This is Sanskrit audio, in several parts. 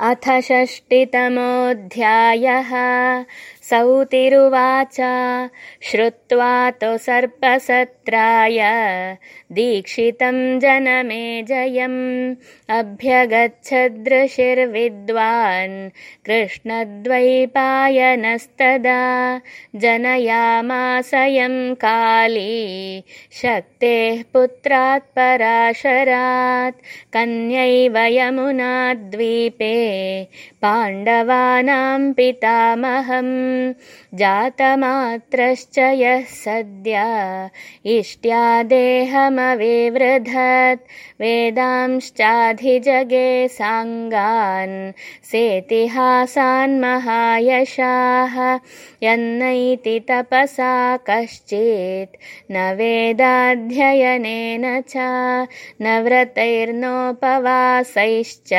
अथ षष्टितमोऽध्यायः। सौतिरुवाच। श्रुत्वा तु सर्पसत्राय दीक्षितं जनमे जयम्। अभ्यगच्छदृशिर्विद्वान्। कृष्णद्वैपायनस्तदा। जनयामासयं काली। शक्तेः पुत्रात् पराशरात्। कन्यैव यमुनाद्वीपे पाण्डवानां पितामहम्। जातमात्रश्च यः सद्य। इष्ट्या देहमविवृधत् वेदांश्चाधिजगे साङ्गान् सेतिहासान् महायशाः। यन्नैति तपसा कश्चित्। न वेदाध्ययनेन च। न व्रतैर्नोपवासैश्च।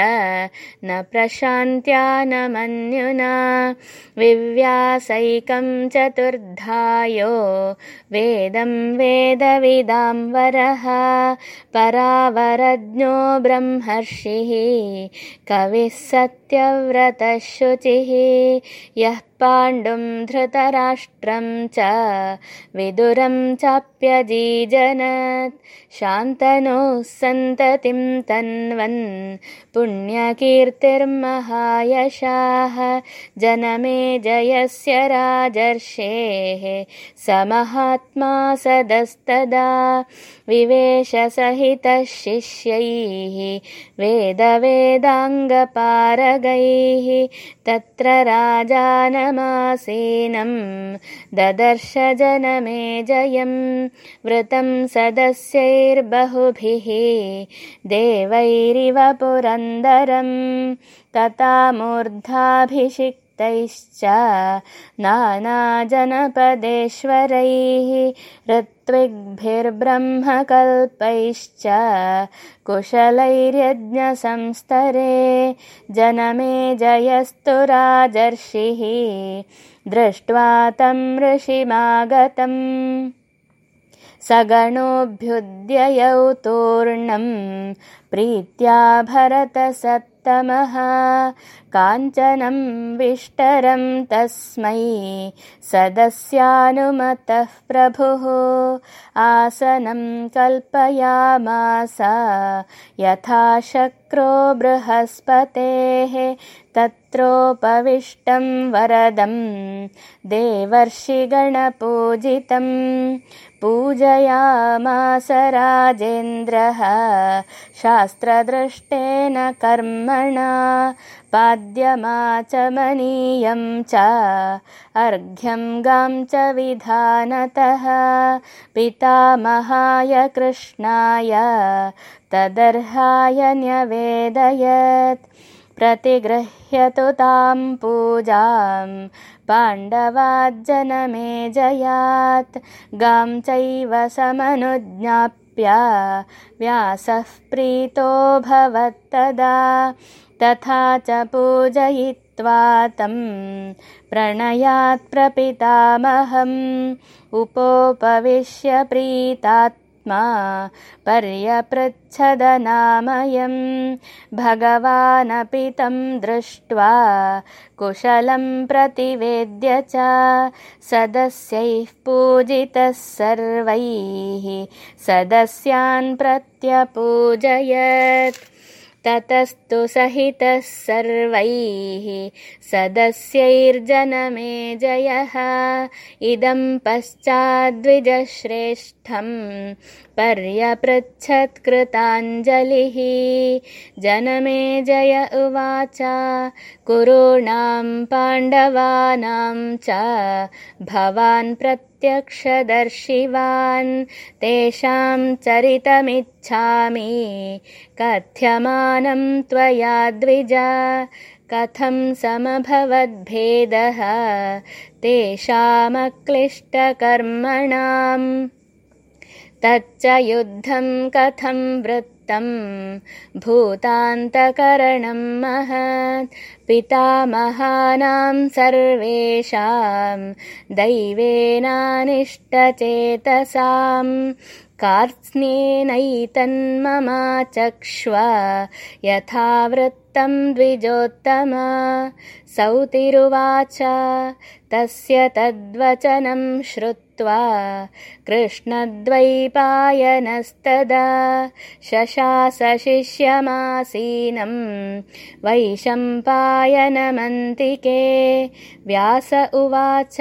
न प्रशान्त्या न मन्युना। विव्यासैकं चतुर्धायो। वेदं वेदविदां वरः परावरज्ञो ब्रह्मर्षिः कविः सत्यव्रतः शुचिः यः पाण्डुं धृतराष्ट्रं च विदुरं चाप्यजीजनत् शान्तनोः सन्ततिं तन्वन् पुण्यकीर्तिर्महायशाः। जनमे जयस्य राजर्षेः स महात्मा सदस्तदा। विवेशसहितः शिष्यैः वेदवेदाङ्गपारगैः तत्र राजानमासीनं ददर्श जनमे जयं वृतं सदस्यैर्बहुभिः देवैरिव पुरन्दरं तथा मूर्धाभिषिक् तैश्च नानाजनपदेश्वरैः ऋत्विग्भिर्ब्रह्मकल्पैश्च कुशलैर्यज्ञसंस्तरे जनमे जयस्तु राजर्षिः दृष्ट्वा तं ऋषिमागतम्। सगणोऽभ्युद्ययौ तूर्णं प्रीत्या भरतसत्तमः। काञ्चनं विष्टरं तस्मै सदस्यानुमतः प्रभुः। आसनं कल्पयामास यथा शक्रो बृहस्पतेः। तत्रोपविष्टं वरदं देवर्षिगणपूजितं। पूजयामास राजेन्द्रः शास्त्रदृष्टेन कर्मणा पाद्यमाचमनीयं च अर्घ्यं गां च विधानतः पितामहाय कृष्णाय तदर्हाय न्यवेदयत्। प्रतिगृह्यतु तां पूजां पाण्डवाज्जनमे जयात् गां चैव समनुज्ञाप्य व्यासः प्रीतो भवत्तदा तथा च पूजयित्वा तं प्रणयात् प्रपितामहम्। उपोपविश्य प्रीतात् पर्यपृच्छदनामयं भगवानपि तं दृष्ट्वा कुशलं प्रतिवेद्य च सदस्यैः पूजितः सर्वैः। सदस्यान् प्रत्यपूजयत् ततस्तु सहितः सर्वैः सदस्यैर्जनमे जयः। इदं पश्चाद्विजश्रेष्ठं पर्यपृच्छत्कृताञ्जलिः। जनमे जय उवाच कुरूणां पाण्डवानां च भवान् प्रत्यक्षदर्शिवान्। तेषां चरितमिच्छामि। कथ्यमानं त्वया द्विज। कथं समभवद्भेदः। तेषामक्लिष्टकर्मणाम्। तच्च युद्धं कथं वृत्तं भूतान्तकरणं महत्। पितामहानां सर्वेषां दैवेनानिष्टचेतसां। कार्त्स्न्येनैतन्ममाचक्ष्व यथा द्विजोत्तम। सौतिरुवाच। तस्य तद्वचनं श्रुत्वा कृष्णद्वैपायनस्तदा। शशासशिष्यमासीनं वैशम्पायनमन्तिके। व्यास उवाच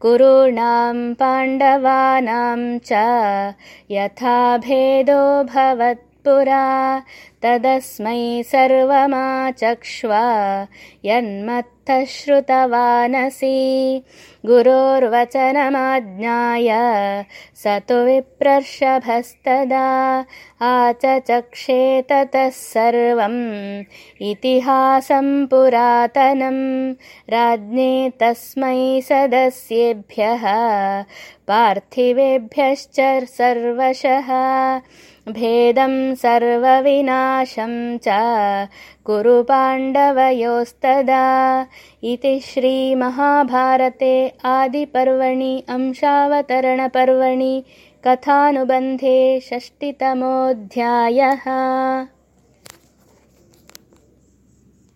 कुरूणां पाण्डवानां च यथा भेदो भवत्पुरा तदस्मै सर्वमाचक्ष्व यन्मत्तः श्रुतवानसि गुरोर्वचनमाज्ञाय स तु विप्रर्षभस्तदा आचचक्षे ततः सर्वम्। इतिहासं पुरातनं राज्ञे तस्मै सदस्येभ्यः पार्थिवेभ्यश्च सर्वशः भेदं सर्वविनाशं च कुरु पाण्डवयोस्तदा। इति श्रीमहाभारते आदिपर्वणि अंशावतरणपर्वणि कथानुबन्धे षष्टितमोऽध्यायः